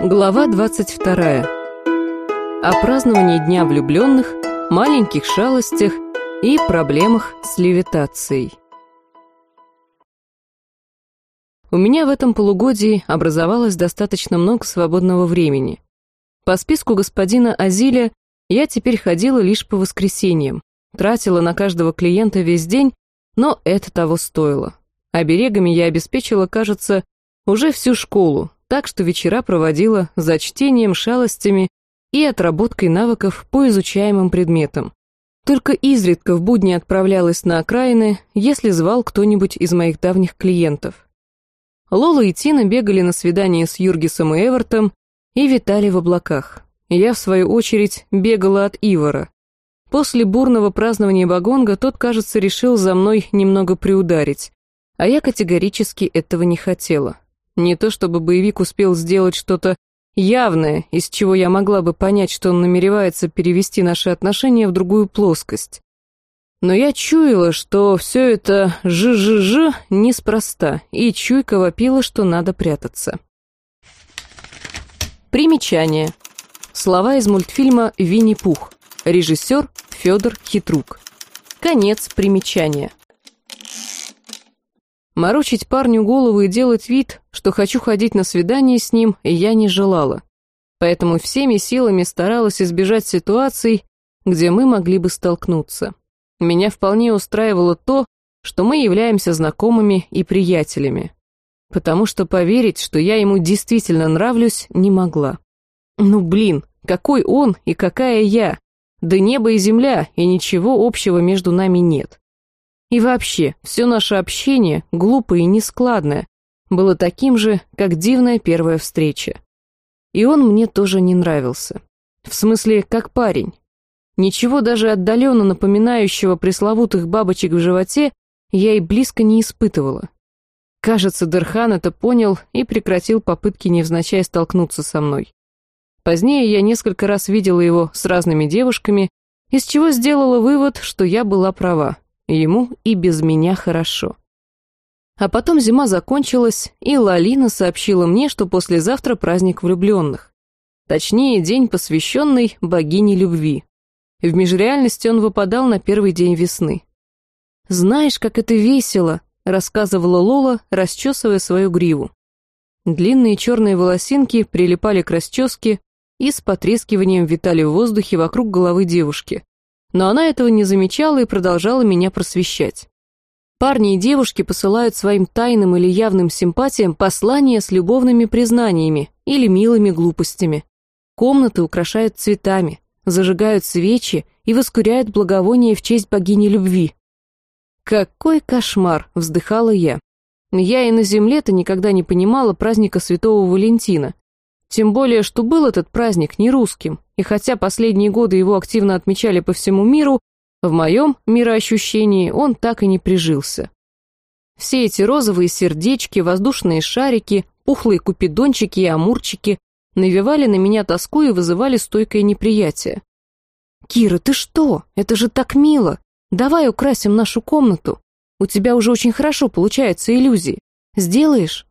Глава 22. О праздновании Дня влюбленных, маленьких шалостях и проблемах с левитацией. У меня в этом полугодии образовалось достаточно много свободного времени. По списку господина Азиля я теперь ходила лишь по воскресеньям, тратила на каждого клиента весь день, но это того стоило. Оберегами я обеспечила, кажется, уже всю школу, так что вечера проводила за чтением, шалостями и отработкой навыков по изучаемым предметам. Только изредка в будни отправлялась на окраины, если звал кто-нибудь из моих давних клиентов. Лола и Тина бегали на свидание с Юргисом и Эвертом и витали в облаках. Я, в свою очередь, бегала от Ивара. После бурного празднования Багонга тот, кажется, решил за мной немного приударить, а я категорически этого не хотела. Не то чтобы боевик успел сделать что-то явное, из чего я могла бы понять, что он намеревается перевести наши отношения в другую плоскость. Но я чуяла, что все это жи-жи-жи неспроста, и чуйка вопила, что надо прятаться. Примечание. Слова из мультфильма «Винни-Пух». Режиссер Федор Хитрук. Конец примечания. Морочить парню голову и делать вид, что хочу ходить на свидание с ним, я не желала. Поэтому всеми силами старалась избежать ситуаций, где мы могли бы столкнуться. Меня вполне устраивало то, что мы являемся знакомыми и приятелями. Потому что поверить, что я ему действительно нравлюсь, не могла. Ну блин, какой он и какая я? Да небо и земля, и ничего общего между нами нет. И вообще, все наше общение, глупое и нескладное, было таким же, как дивная первая встреча. И он мне тоже не нравился. В смысле, как парень. Ничего даже отдаленно напоминающего пресловутых бабочек в животе я и близко не испытывала. Кажется, Дерхан это понял и прекратил попытки невзначай столкнуться со мной. Позднее я несколько раз видела его с разными девушками, из чего сделала вывод, что я была права. Ему и без меня хорошо. А потом зима закончилась, и Лалина сообщила мне, что послезавтра праздник влюбленных. Точнее, день, посвященный богине любви. В межреальности он выпадал на первый день весны. «Знаешь, как это весело», — рассказывала Лола, расчесывая свою гриву. Длинные черные волосинки прилипали к расческе и с потрескиванием витали в воздухе вокруг головы девушки но она этого не замечала и продолжала меня просвещать. Парни и девушки посылают своим тайным или явным симпатиям послания с любовными признаниями или милыми глупостями. Комнаты украшают цветами, зажигают свечи и воскуряют благовония в честь богини любви. «Какой кошмар!» — вздыхала я. Я и на земле-то никогда не понимала праздника Святого Валентина. Тем более, что был этот праздник не русским, и хотя последние годы его активно отмечали по всему миру, в моем мироощущении он так и не прижился. Все эти розовые сердечки, воздушные шарики, пухлые купидончики и амурчики навевали на меня тоску и вызывали стойкое неприятие. «Кира, ты что? Это же так мило! Давай украсим нашу комнату. У тебя уже очень хорошо получаются иллюзии. Сделаешь?»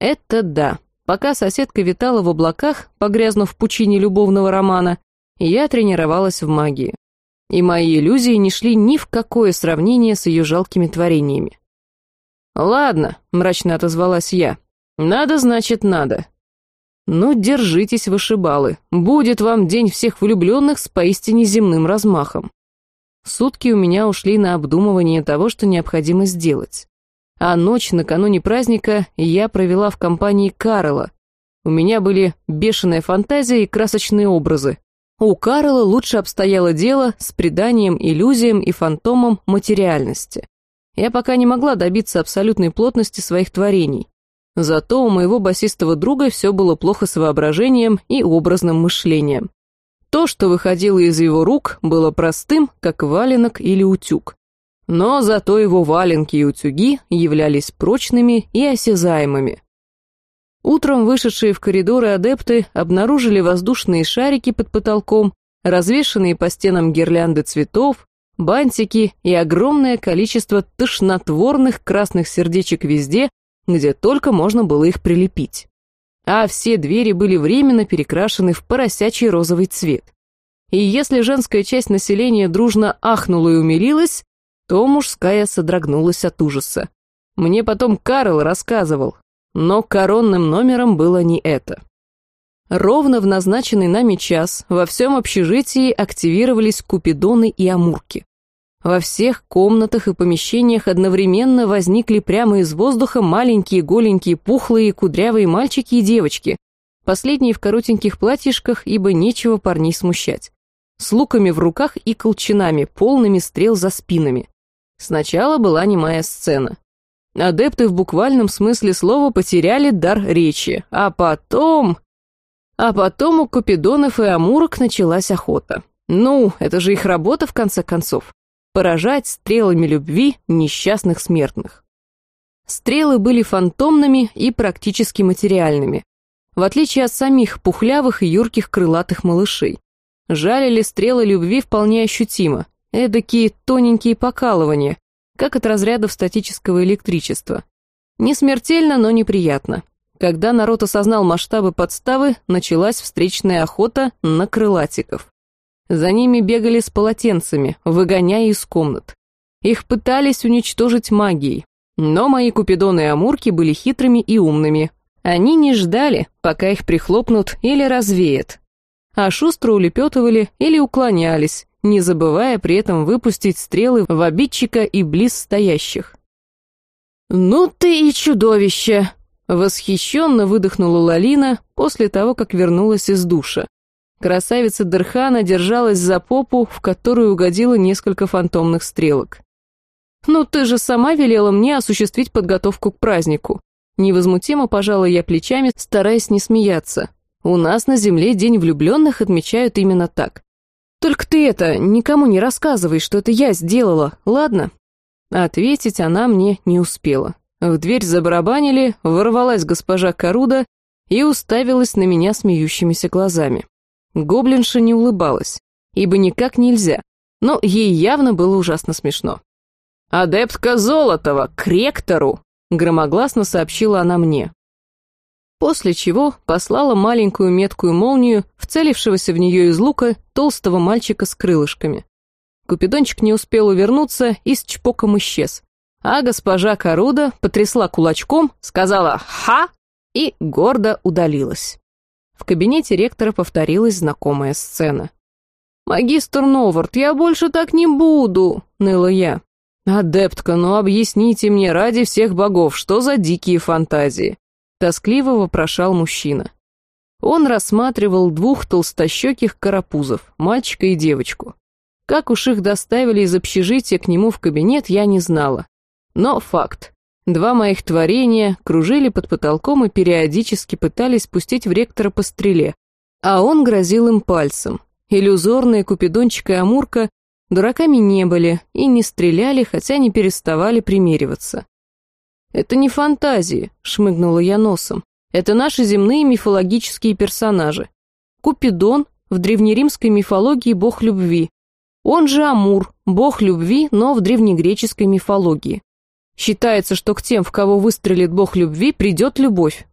«Это да», Пока соседка витала в облаках, погрязнув в пучине любовного романа, я тренировалась в магии. И мои иллюзии не шли ни в какое сравнение с ее жалкими творениями. «Ладно», — мрачно отозвалась я. «Надо, значит, надо». «Ну, держитесь, вышибалы. Будет вам день всех влюбленных с поистине земным размахом». Сутки у меня ушли на обдумывание того, что необходимо сделать. А ночь накануне праздника я провела в компании Карла. У меня были бешеная фантазия и красочные образы. У Карла лучше обстояло дело с приданием, иллюзиям и фантомом материальности. Я пока не могла добиться абсолютной плотности своих творений. Зато у моего басистого друга все было плохо с воображением и образным мышлением. То, что выходило из его рук, было простым, как валенок или утюг. Но зато его валенки и утюги являлись прочными и осязаемыми. Утром вышедшие в коридоры адепты обнаружили воздушные шарики под потолком, развешанные по стенам гирлянды цветов, бантики и огромное количество тошнотворных красных сердечек везде, где только можно было их прилепить. а все двери были временно перекрашены в поросячий розовый цвет. И если женская часть населения дружно ахнула и умилилась, то мужская содрогнулась от ужаса. Мне потом Карл рассказывал, но коронным номером было не это. Ровно в назначенный нами час во всем общежитии активировались купидоны и амурки. Во всех комнатах и помещениях одновременно возникли прямо из воздуха маленькие голенькие пухлые кудрявые мальчики и девочки, последние в коротеньких платьишках, ибо нечего парней смущать, с луками в руках и колчанами, полными стрел за спинами. Сначала была немая сцена. Адепты в буквальном смысле слова потеряли дар речи, а потом... А потом у Купидонов и Амурок началась охота. Ну, это же их работа, в конце концов поражать стрелами любви несчастных смертных. Стрелы были фантомными и практически материальными, в отличие от самих пухлявых и юрких крылатых малышей. Жалили стрелы любви вполне ощутимо, эдакие тоненькие покалывания, как от разрядов статического электричества. Не смертельно, но неприятно. Когда народ осознал масштабы подставы, началась встречная охота на крылатиков. За ними бегали с полотенцами, выгоняя из комнат. Их пытались уничтожить магией. Но мои купидоны и амурки были хитрыми и умными. Они не ждали, пока их прихлопнут или развеят. А шустро улепетывали или уклонялись, не забывая при этом выпустить стрелы в обидчика и близ стоящих. «Ну ты и чудовище!» Восхищенно выдохнула Лалина после того, как вернулась из душа. Красавица Дерхана держалась за попу, в которую угодило несколько фантомных стрелок. «Ну ты же сама велела мне осуществить подготовку к празднику». Невозмутимо пожала я плечами, стараясь не смеяться. «У нас на земле День влюбленных отмечают именно так. Только ты это, никому не рассказывай, что это я сделала, ладно?» Ответить она мне не успела. В дверь забарабанили, ворвалась госпожа Каруда и уставилась на меня смеющимися глазами. Гоблинша не улыбалась, ибо никак нельзя, но ей явно было ужасно смешно. «Адептка Золотова, к ректору!» — громогласно сообщила она мне. После чего послала маленькую меткую молнию, вцелившегося в нее из лука толстого мальчика с крылышками. Купидончик не успел увернуться и с чпоком исчез. А госпожа Каруда потрясла кулачком, сказала «Ха!» и гордо удалилась. В кабинете ректора повторилась знакомая сцена. «Магистр Новард, я больше так не буду!» — ныла я. «Адептка, ну объясните мне ради всех богов, что за дикие фантазии?» Тоскливо вопрошал мужчина. Он рассматривал двух толстощеких карапузов, мальчика и девочку. Как уж их доставили из общежития к нему в кабинет, я не знала. Но факт. Два моих творения кружили под потолком и периодически пытались пустить в ректора по стреле, а он грозил им пальцем. Иллюзорные Купидончик и Амурка дураками не были и не стреляли, хотя не переставали примериваться. «Это не фантазии», — шмыгнула я носом. «Это наши земные мифологические персонажи. Купидон в древнеримской мифологии бог любви. Он же Амур, бог любви, но в древнегреческой мифологии. Считается, что к тем, в кого выстрелит бог любви, придет любовь.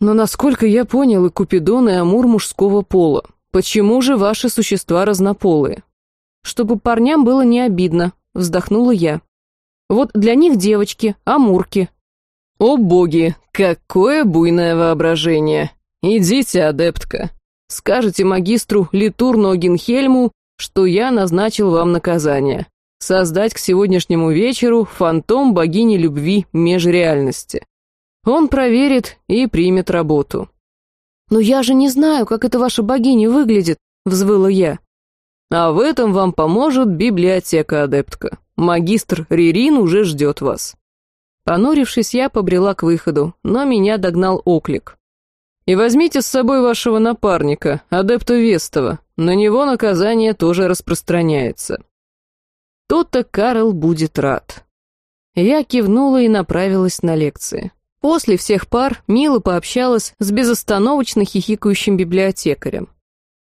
Но насколько я понял, и Купидон, и Амур мужского пола. Почему же ваши существа разнополые? Чтобы парням было не обидно, вздохнула я. Вот для них девочки, амурки. О боги, какое буйное воображение! Идите, адептка. Скажите магистру Литурно Гинхельму, что я назначил вам наказание создать к сегодняшнему вечеру фантом богини любви межреальности. Он проверит и примет работу. «Но я же не знаю, как эта ваша богиня выглядит», — взвыла я. «А в этом вам поможет библиотека, адептка. Магистр Ририн уже ждет вас». Понурившись, я побрела к выходу, но меня догнал оклик. «И возьмите с собой вашего напарника, адепта Вестова. На него наказание тоже распространяется. То-то Карл будет рад. Я кивнула и направилась на лекции. После всех пар мило пообщалась с безостановочно хихикающим библиотекарем.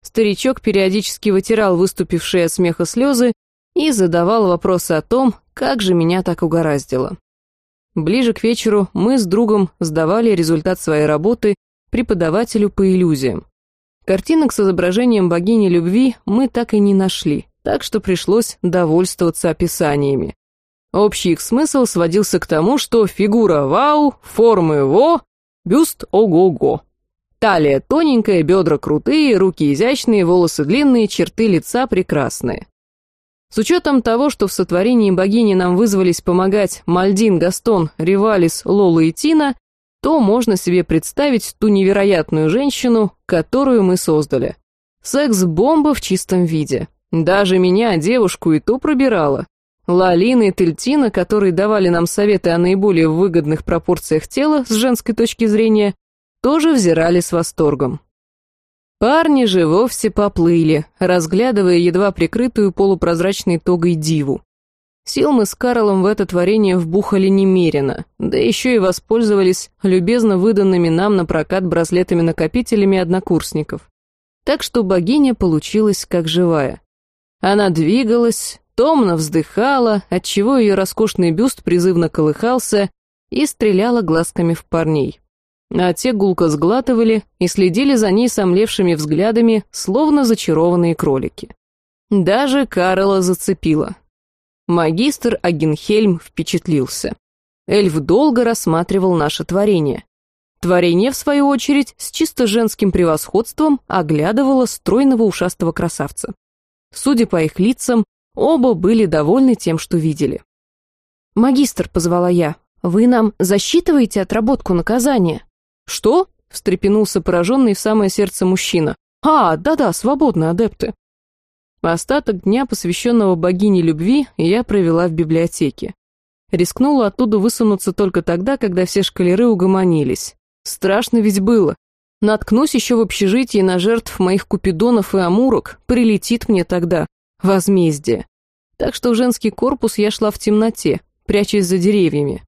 Старичок периодически вытирал выступившие от смеха слезы и задавал вопросы о том, как же меня так угораздило. Ближе к вечеру мы с другом сдавали результат своей работы, преподавателю по иллюзиям. Картинок с изображением богини любви мы так и не нашли, так что пришлось довольствоваться описаниями. Общий их смысл сводился к тому, что фигура вау, формы во, бюст ого-го. Талия тоненькая, бедра крутые, руки изящные, волосы длинные, черты лица прекрасные. С учетом того, что в сотворении богини нам вызвались помогать Мальдин, Гастон, Ривалис, Лола и Тина, то можно себе представить ту невероятную женщину, которую мы создали. Секс-бомба в чистом виде. Даже меня, девушку, и то пробирала. Лалина и Тельтина, которые давали нам советы о наиболее выгодных пропорциях тела с женской точки зрения, тоже взирали с восторгом. Парни же вовсе поплыли, разглядывая едва прикрытую полупрозрачной тогой диву. Сил мы с Карлом в это творение вбухали немерено, да еще и воспользовались любезно выданными нам на прокат браслетами-накопителями однокурсников. Так что богиня получилась как живая. Она двигалась, томно вздыхала, отчего ее роскошный бюст призывно колыхался и стреляла глазками в парней. А те гулко сглатывали и следили за ней сомлевшими взглядами, словно зачарованные кролики. Даже Карла зацепила. Магистр Агенхельм впечатлился. Эльф долго рассматривал наше творение. Творение, в свою очередь, с чисто женским превосходством оглядывало стройного ушастого красавца. Судя по их лицам, оба были довольны тем, что видели. «Магистр», — позвала я, — «вы нам засчитываете отработку наказания?» «Что?» — встрепенулся пораженный в самое сердце мужчина. «А, да-да, свободны адепты». Остаток дня, посвященного богине любви, я провела в библиотеке. Рискнула оттуда высунуться только тогда, когда все шкалеры угомонились. Страшно ведь было. Наткнусь еще в общежитии на жертв моих купидонов и амурок, прилетит мне тогда возмездие. Так что в женский корпус я шла в темноте, прячась за деревьями.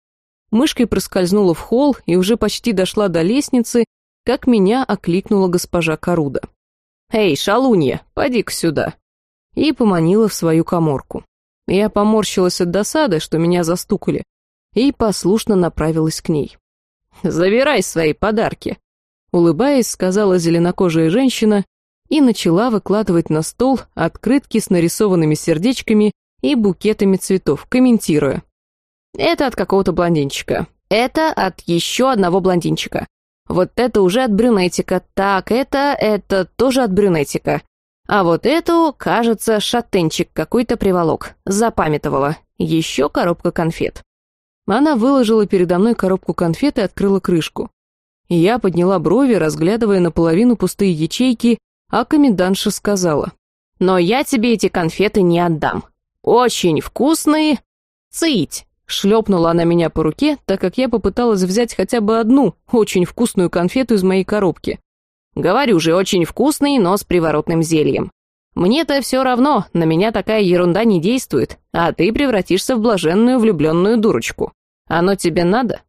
Мышкой проскользнула в холл и уже почти дошла до лестницы, как меня окликнула госпожа Коруда. «Эй, шалунья, поди-ка сюда!» и поманила в свою коморку. Я поморщилась от досады, что меня застукали, и послушно направилась к ней. «Забирай свои подарки», — улыбаясь, сказала зеленокожая женщина и начала выкладывать на стол открытки с нарисованными сердечками и букетами цветов, комментируя. «Это от какого-то блондинчика. Это от еще одного блондинчика. Вот это уже от брюнетика. Так, это, это тоже от брюнетика. А вот эту, кажется, шатенчик какой-то приволок. Запамятовала. Еще коробка конфет. Она выложила передо мной коробку конфет и открыла крышку. Я подняла брови, разглядывая наполовину пустые ячейки, а комендантша сказала. «Но я тебе эти конфеты не отдам. Очень вкусные. Цыть!» Шлепнула она меня по руке, так как я попыталась взять хотя бы одну очень вкусную конфету из моей коробки. Говорю же, очень вкусный, но с приворотным зельем. Мне-то все равно, на меня такая ерунда не действует, а ты превратишься в блаженную влюбленную дурочку. Оно тебе надо?»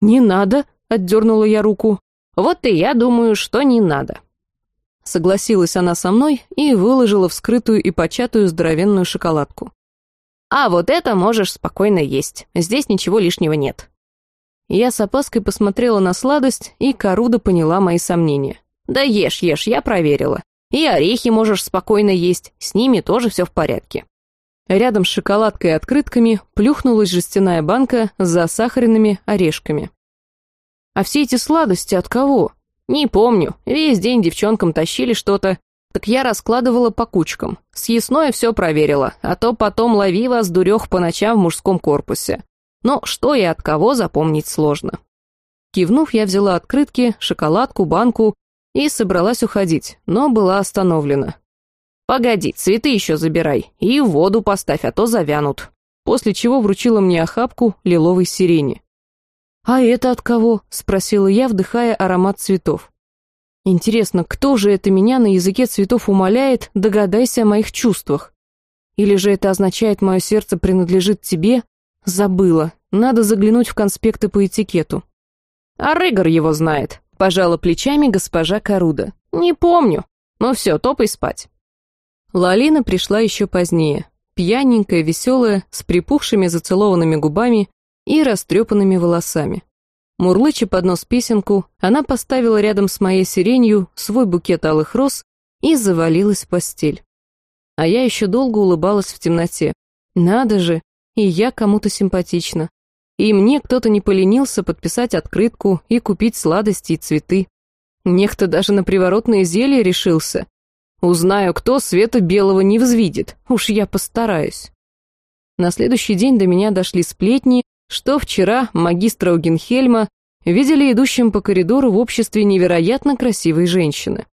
«Не надо», — отдернула я руку. «Вот и я думаю, что не надо». Согласилась она со мной и выложила вскрытую и початую здоровенную шоколадку. «А вот это можешь спокойно есть, здесь ничего лишнего нет». Я с опаской посмотрела на сладость, и Каруда поняла мои сомнения. «Да ешь, ешь, я проверила. И орехи можешь спокойно есть, с ними тоже все в порядке». Рядом с шоколадкой и открытками плюхнулась жестяная банка с засахаренными орешками. «А все эти сладости от кого?» «Не помню. Весь день девчонкам тащили что-то. Так я раскладывала по кучкам. Съестное все проверила, а то потом лови вас, дурех, по ночам в мужском корпусе. Но что и от кого запомнить сложно». Кивнув, я взяла открытки, шоколадку, банку и собралась уходить, но была остановлена. «Погоди, цветы еще забирай и воду поставь, а то завянут», после чего вручила мне охапку лиловой сирени. «А это от кого?» — спросила я, вдыхая аромат цветов. «Интересно, кто же это меня на языке цветов умоляет, догадайся о моих чувствах? Или же это означает, мое сердце принадлежит тебе? Забыла, надо заглянуть в конспекты по этикету». «А Рыгор его знает», Пожала плечами госпожа Каруда. «Не помню. Ну все, топай спать». Лалина пришла еще позднее. Пьяненькая, веселая, с припухшими зацелованными губами и растрепанными волосами. Мурлыча под нос песенку, она поставила рядом с моей сиренью свой букет алых роз и завалилась в постель. А я еще долго улыбалась в темноте. Надо же, и я кому-то симпатична. И мне кто-то не поленился подписать открытку и купить сладости и цветы. Некто даже на приворотное зелье решился. Узнаю, кто света белого не взвидит, уж я постараюсь. На следующий день до меня дошли сплетни, что вчера магистра Угенхельма видели идущим по коридору в обществе невероятно красивой женщины.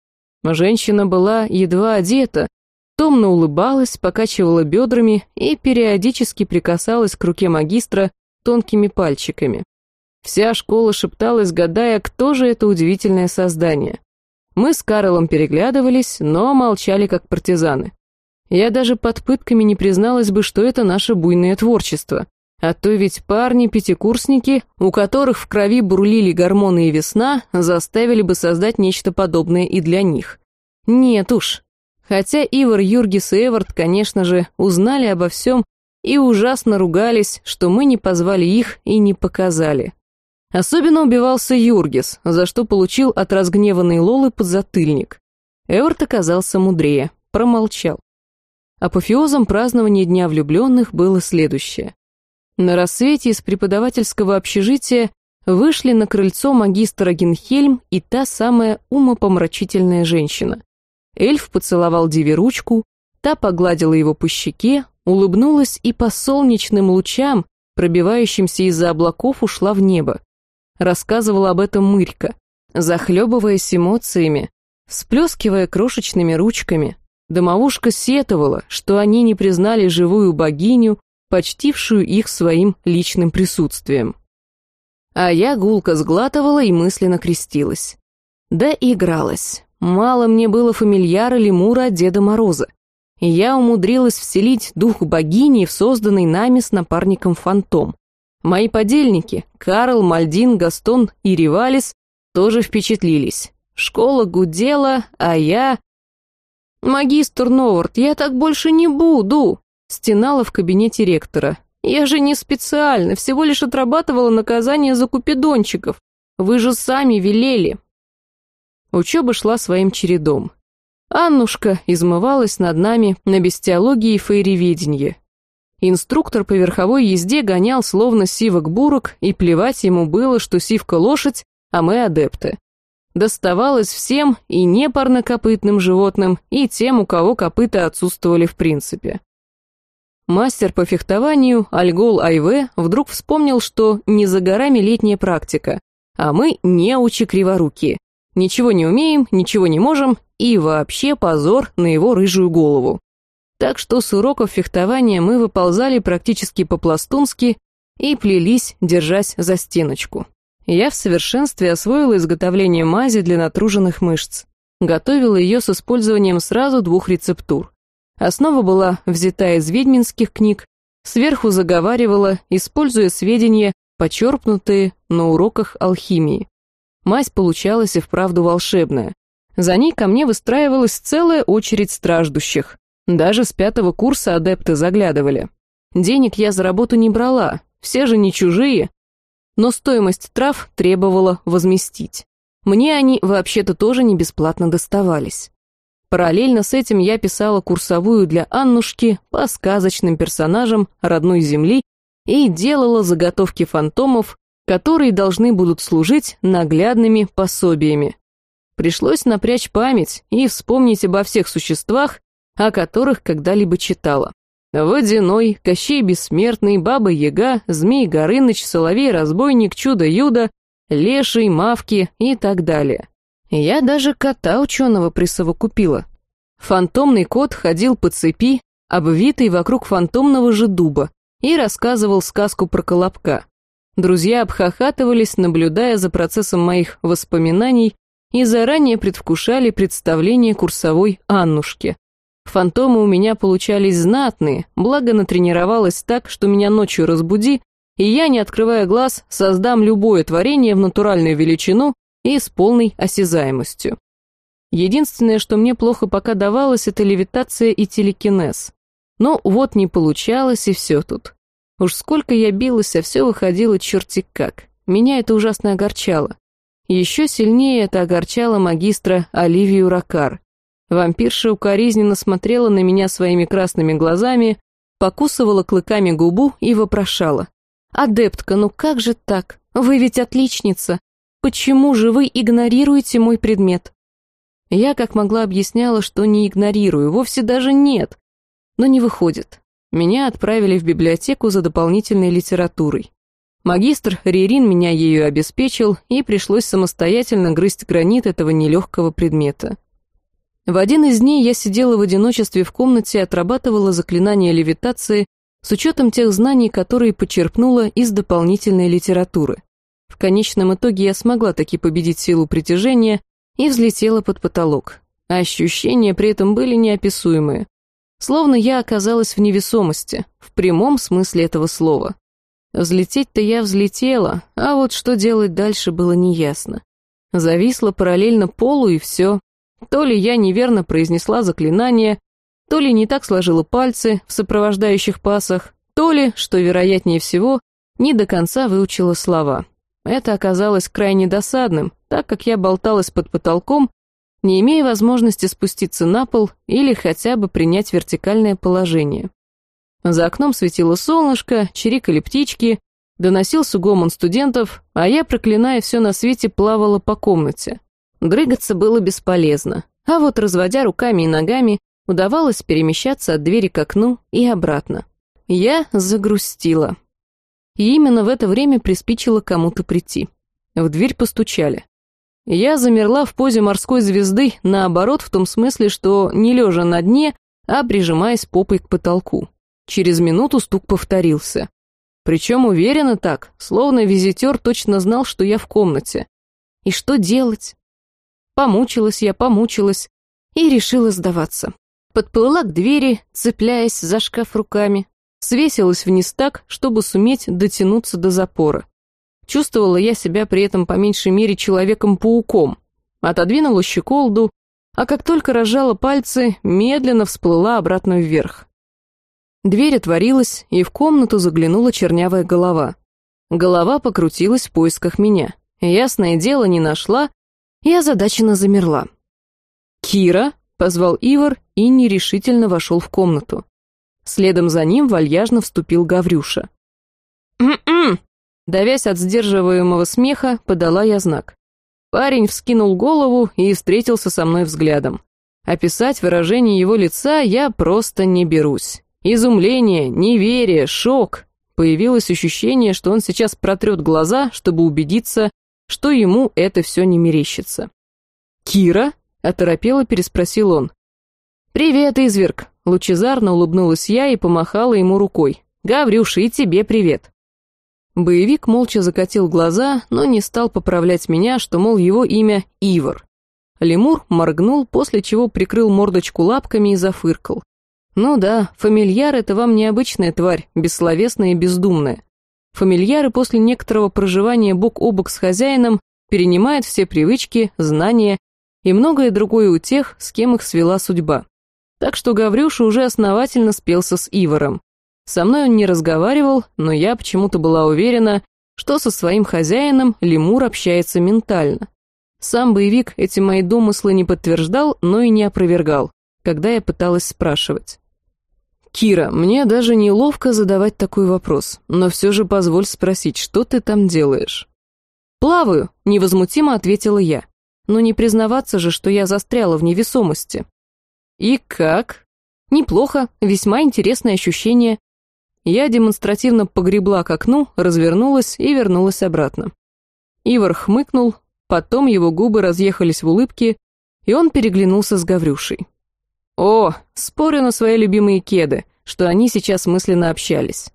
Женщина была едва одета, томно улыбалась, покачивала бедрами и периодически прикасалась к руке магистра тонкими пальчиками. Вся школа шепталась, гадая, кто же это удивительное создание. Мы с Карлом переглядывались, но молчали как партизаны. Я даже под пытками не призналась бы, что это наше буйное творчество. А то ведь парни-пятикурсники, у которых в крови бурлили гормоны и весна, заставили бы создать нечто подобное и для них. Нет уж. Хотя Ивар, Юргис и Эвард, конечно же, узнали обо всем и ужасно ругались, что мы не позвали их и не показали. Особенно убивался Юргис, за что получил от разгневанной Лолы подзатыльник. Эвард оказался мудрее, промолчал. Апофеозом празднования Дня влюбленных было следующее. На рассвете из преподавательского общежития вышли на крыльцо магистра Генхельм и та самая умопомрачительная женщина. Эльф поцеловал Диви ручку, та погладила его по щеке, улыбнулась и по солнечным лучам, пробивающимся из-за облаков, ушла в небо. Рассказывала об этом Мырька, захлебываясь эмоциями, всплескивая крошечными ручками. Домовушка сетовала, что они не признали живую богиню, почтившую их своим личным присутствием. А я гулко сглатывала и мысленно крестилась. Да игралась. Мало мне было фамильяра лемура от Деда Мороза. Я умудрилась вселить дух богини в созданный нами с напарником фантом. Мои подельники, Карл, Мальдин, Гастон и Ривалис, тоже впечатлились. Школа гудела, а я... «Магистр Новард, я так больше не буду!» Стенала в кабинете ректора. «Я же не специально, всего лишь отрабатывала наказание за купидончиков. Вы же сами велели». Учеба шла своим чередом. Аннушка измывалась над нами на бестиологии и фейреведенье. Инструктор по верховой езде гонял словно сивок-бурок, и плевать ему было, что сивка лошадь, а мы адепты. Доставалось всем, и непарнокопытным животным, и тем, у кого копыта отсутствовали в принципе. Мастер по фехтованию Альгол Айве вдруг вспомнил, что не за горами летняя практика, а мы не учи криворуки. Ничего не умеем, ничего не можем, и вообще позор на его рыжую голову. Так что с уроков фехтования мы выползали практически по-пластунски и плелись, держась за стеночку. Я в совершенстве освоила изготовление мази для натруженных мышц. Готовила ее с использованием сразу двух рецептур. Основа была взята из ведьминских книг, сверху заговаривала, используя сведения, почерпнутые на уроках алхимии. Мазь получалась и вправду волшебная. За ней ко мне выстраивалась целая очередь страждущих. Даже с пятого курса адепты заглядывали. Денег я за работу не брала, все же не чужие, но стоимость трав требовала возместить. Мне они вообще-то тоже не бесплатно доставались. Параллельно с этим я писала курсовую для Аннушки по сказочным персонажам родной земли и делала заготовки фантомов, которые должны будут служить наглядными пособиями. Пришлось напрячь память и вспомнить обо всех существах, о которых когда-либо читала. Водяной, Кощей Бессмертный, Баба Яга, Змей Горыныч, Соловей-разбойник, Чудо-Юдо, Леший, Мавки и так далее. Я даже кота ученого присовокупила. Фантомный кот ходил по цепи, обвитый вокруг фантомного же дуба, и рассказывал сказку про колобка. Друзья обхохатывались, наблюдая за процессом моих воспоминаний и заранее предвкушали представление курсовой Аннушки. Фантомы у меня получались знатные, благо натренировалась так, что меня ночью разбуди, и я, не открывая глаз, создам любое творение в натуральную величину и с полной осязаемостью. Единственное, что мне плохо пока давалось, это левитация и телекинез. Но вот не получалось, и все тут. Уж сколько я билась, а все выходило черти как. Меня это ужасно огорчало. Еще сильнее это огорчало магистра Оливию Ракар. Вампирша укоризненно смотрела на меня своими красными глазами, покусывала клыками губу и вопрошала. «Адептка, ну как же так? Вы ведь отличница. Почему же вы игнорируете мой предмет?» Я как могла объясняла, что не игнорирую, вовсе даже нет. Но не выходит. Меня отправили в библиотеку за дополнительной литературой. Магистр Рерин меня ею обеспечил, и пришлось самостоятельно грызть гранит этого нелегкого предмета. В один из дней я сидела в одиночестве в комнате и отрабатывала заклинание левитации с учетом тех знаний, которые почерпнула из дополнительной литературы. В конечном итоге я смогла таки победить силу притяжения и взлетела под потолок. Ощущения при этом были неописуемые. Словно я оказалась в невесомости, в прямом смысле этого слова. Взлететь-то я взлетела, а вот что делать дальше было неясно. Зависла параллельно полу и все. То ли я неверно произнесла заклинание, то ли не так сложила пальцы в сопровождающих пасах, то ли, что вероятнее всего, не до конца выучила слова. Это оказалось крайне досадным, так как я болталась под потолком, не имея возможности спуститься на пол или хотя бы принять вертикальное положение. За окном светило солнышко, чирикали птички, доносился гомон студентов, а я, проклиная все на свете, плавала по комнате. Дрыгаться было бесполезно, а вот, разводя руками и ногами, удавалось перемещаться от двери к окну и обратно. Я загрустила. И именно в это время приспичило кому-то прийти. В дверь постучали. Я замерла в позе морской звезды, наоборот, в том смысле, что не лежа на дне, а прижимаясь попой к потолку. Через минуту стук повторился. Причем уверенно так, словно визитер точно знал, что я в комнате. И что делать? Помучилась я, помучилась, и решила сдаваться. Подплыла к двери, цепляясь за шкаф руками, свесилась вниз так, чтобы суметь дотянуться до запора. Чувствовала я себя при этом по меньшей мере человеком-пауком. Отодвинула щеколду, а как только разжала пальцы, медленно всплыла обратно вверх. Дверь отворилась, и в комнату заглянула чернявая голова. Голова покрутилась в поисках меня. Ясное дело, не нашла, и озадаченно замерла. «Кира!» — позвал Ивар и нерешительно вошел в комнату. Следом за ним вальяжно вступил Гаврюша. «М-м!» Давясь от сдерживаемого смеха, подала я знак. Парень вскинул голову и встретился со мной взглядом. Описать выражение его лица я просто не берусь. Изумление, неверие, шок. Появилось ощущение, что он сейчас протрет глаза, чтобы убедиться, что ему это все не мерещится. «Кира?» — оторопело переспросил он. «Привет, изверг!» Лучезарно улыбнулась я и помахала ему рукой. «Гаврюша, и тебе привет!» Боевик молча закатил глаза, но не стал поправлять меня, что, мол, его имя Ивар. Лемур моргнул, после чего прикрыл мордочку лапками и зафыркал. «Ну да, фамильяр — это вам необычная тварь, бессловесная и бездумная. Фамильяры после некоторого проживания бок о бок с хозяином перенимают все привычки, знания и многое другое у тех, с кем их свела судьба. Так что Гаврюша уже основательно спелся с Ивором. Со мной он не разговаривал, но я почему-то была уверена, что со своим хозяином лемур общается ментально. Сам боевик эти мои домыслы не подтверждал, но и не опровергал, когда я пыталась спрашивать. «Кира, мне даже неловко задавать такой вопрос, но все же позволь спросить, что ты там делаешь?» «Плаваю», — невозмутимо ответила я. «Но не признаваться же, что я застряла в невесомости». «И как?» «Неплохо, весьма интересное ощущение». Я демонстративно погребла к окну, развернулась и вернулась обратно. Ивар хмыкнул, потом его губы разъехались в улыбке, и он переглянулся с Гаврюшей. «О, спорю на свои любимые кеды, что они сейчас мысленно общались».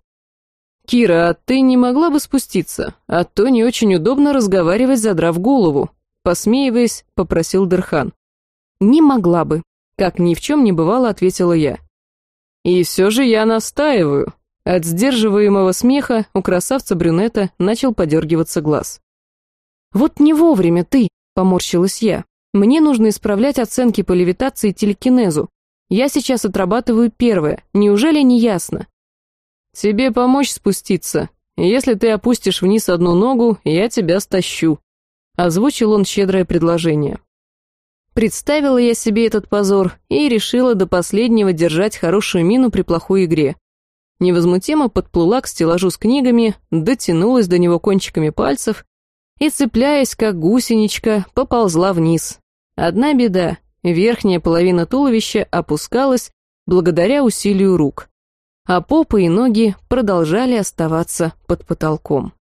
«Кира, а ты не могла бы спуститься? А то не очень удобно разговаривать, задрав голову», посмеиваясь, попросил Дерхан. «Не могла бы», как ни в чем не бывало, ответила я. И все же я настаиваю. От сдерживаемого смеха у красавца-брюнета начал подергиваться глаз. «Вот не вовремя ты», — поморщилась я. «Мне нужно исправлять оценки по левитации и телекинезу. Я сейчас отрабатываю первое. Неужели не ясно?» «Тебе помочь спуститься?» Если ты опустишь вниз одну ногу, я тебя стащу», — озвучил он щедрое предложение. Представила я себе этот позор и решила до последнего держать хорошую мину при плохой игре. Невозмутимо подплыла к стеллажу с книгами, дотянулась до него кончиками пальцев и, цепляясь как гусеничка, поползла вниз. Одна беда — верхняя половина туловища опускалась благодаря усилию рук, а попа и ноги продолжали оставаться под потолком.